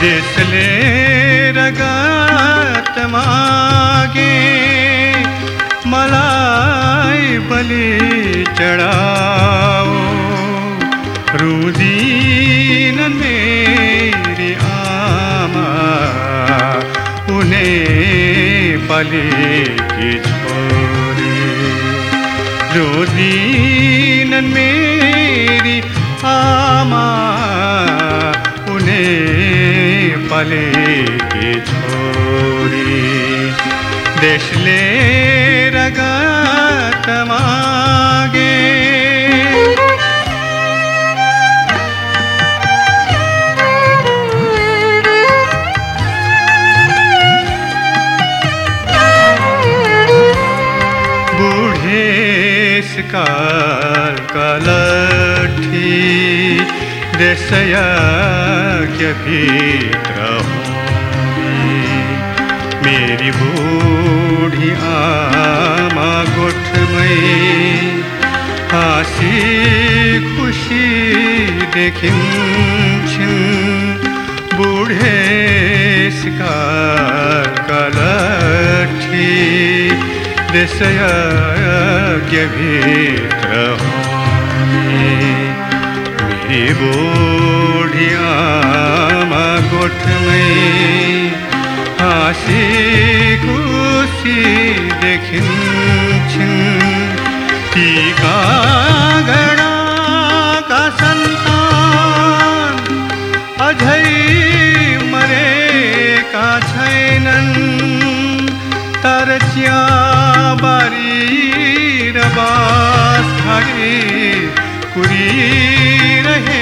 देशले रगत मागे। मलाई बलि चढाओ। रुदिन मेरी आमा, उन्हें की छोरी। रुदिन मेरी आमा उन्हें की छोरी। देशले रगत मागे। काल कलठी देशया भीतर मेरी बूढ़ी आमा गोठ में हाँसी खुशी देखिन्छन्। बूढ़े शिकार कलठी देशयज्ञ भित्र मेरी आमा गोठमै हाँसी खुसी देखिन्छन् तर चियाबारी र खाली कुरिरहेका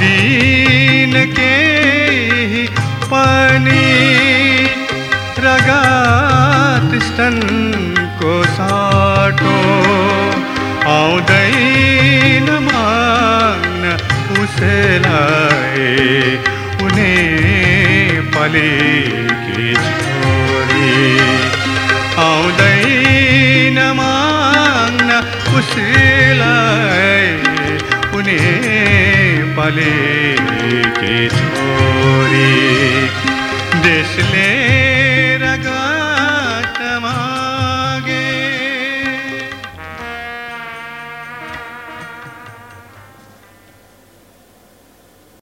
पाउँदिन के पनि रगत स्तनको साटो। आउँदैन माग्न उसलाई उनी पलेकी छोरी। आउँदैन माग्न उसलाई उनी पले किशोरी जिसले